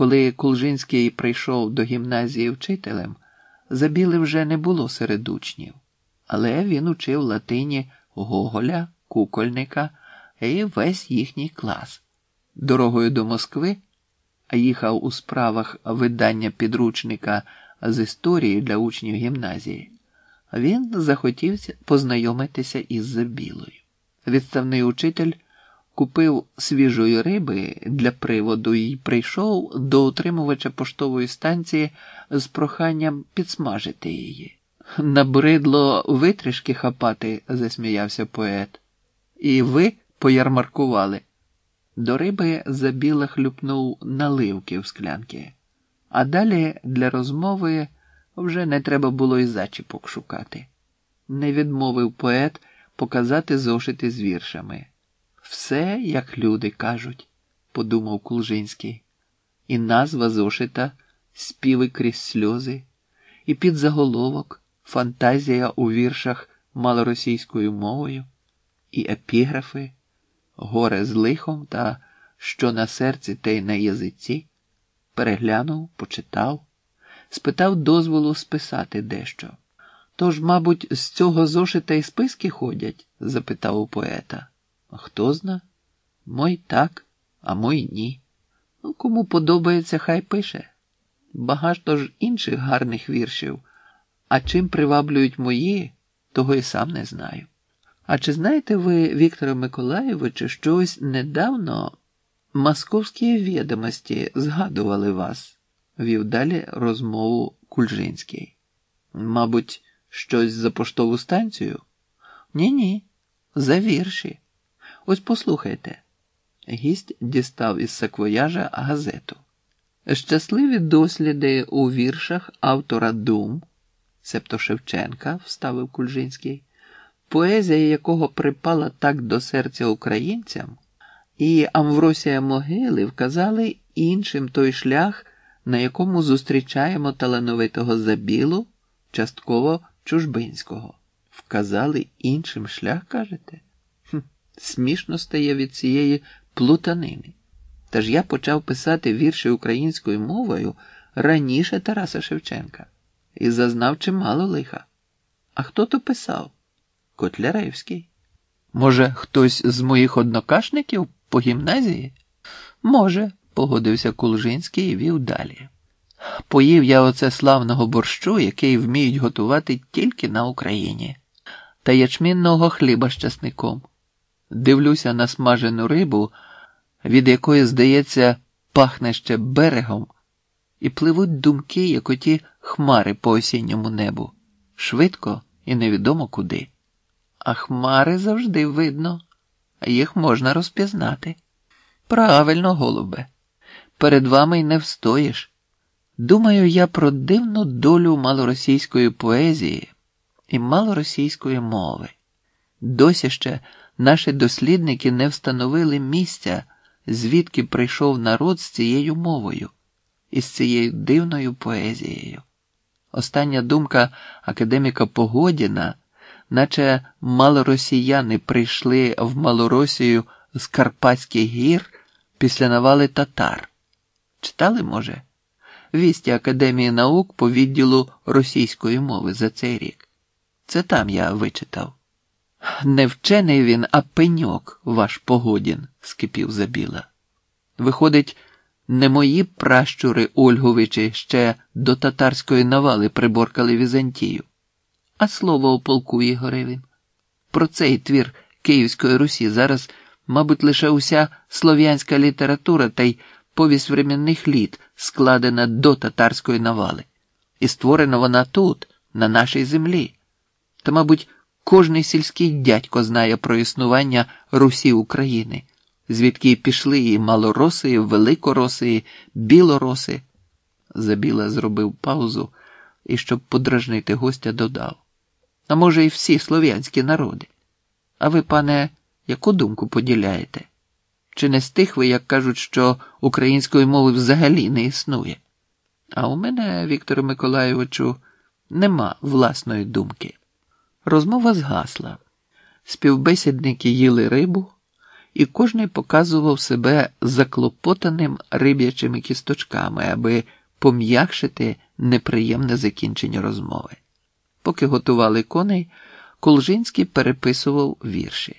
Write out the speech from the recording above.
Коли Кулжинський прийшов до гімназії вчителем, Забіли вже не було серед учнів, але він учив латині Гоголя, кукольника і весь їхній клас. Дорогою до Москви, їхав у справах видання підручника з історії для учнів гімназії, він захотів познайомитися із Забілою. Відставний учитель купив свіжої риби для приводу і прийшов до утримувача поштової станції з проханням підсмажити її. Набридло витрішки хапати, засміявся поет. І ви поярмаркували. До риби забіла хлюпнув наливки в склянки, а далі для розмови вже не треба було і зачіпок шукати. Не відмовив поет показати зошити з віршами. Все, як люди кажуть, подумав Кулжинський, і назва зошита співи крізь сльози, і під заголовок фантазія у віршах малоросійською мовою, і епіграфи, горе з лихом та що на серці те й на язиці, переглянув, почитав, спитав дозволу списати дещо. Тож, мабуть, з цього зошита й списки ходять? запитав у поета. Хто зна? Мой так, а мой ні. Ну, Кому подобається, хай пише. Багато ж інших гарних віршів, а чим приваблюють мої, того й сам не знаю. А чи знаєте ви, Віктора Миколаєвича, що ось недавно московські відомості згадували вас? вів далі розмову Кульжинський. Мабуть, щось за поштову станцію? Ні, ні, за вірші. Ось послухайте. Гість дістав із саквояжа газету. Щасливі досліди у віршах автора Дум, себто Шевченка, вставив Кульжинський, поезія якого припала так до серця українцям, і Амвросія Могили вказали іншим той шлях, на якому зустрічаємо талановитого забілу, частково чужбинського. Вказали іншим шлях, кажете? Смішно стає від цієї плутанини. Та ж я почав писати вірші українською мовою раніше Тараса Шевченка і зазнав чимало лиха. А хто то писав? Котляревський. Може, хтось з моїх однокашників по гімназії? Може, погодився Кулжинський і вів далі. Поїв я оце славного борщу, який вміють готувати тільки на Україні, та ячмінного хліба з часником дивлюся на смажену рибу, від якої, здається, пахне ще берегом, і пливуть думки, як оті хмари по осінньому небу, швидко і невідомо куди. А хмари завжди видно, їх можна розпізнати. Правильно, голубе, перед вами й не встоїш. Думаю я про дивну долю малоросійської поезії і малоросійської мови. Досі ще наші дослідники не встановили місця, звідки прийшов народ з цією мовою і з цією дивною поезією. Остання думка академіка Погодіна, наче малоросіяни прийшли в Малоросію з Карпатських гір після навали татар. Читали, може, вісті Академії наук по відділу російської мови за цей рік. Це там я вичитав. Не вчений він, а пеньок ваш погодін, скипів забіла. Виходить, не мої пращури Ольговичі ще до татарської навали приборкали Візантію. А слово у полку Ігореві. Про цей твір Київської Русі зараз, мабуть, лише уся слов'янська література та й повість временних літ складена до татарської навали, і створена вона тут, на нашій землі. Та, мабуть, Кожний сільський дядько знає про існування Русі України, звідки пішли і малороси, і великороси, і білороси. Забіла зробив паузу і, щоб подражнити гостя, додав. А може, і всі слов'янські народи. А ви, пане, яку думку поділяєте? Чи не з тих ви, як кажуть, що української мови взагалі не існує? А у мене, Віктору Миколайовичу, нема власної думки. Розмова згасла. Співбесідники їли рибу і кожний показував себе заклопотаним риб'ячими кісточками, аби пом'якшити неприємне закінчення розмови. Поки готували коней, Колжинський переписував вірші.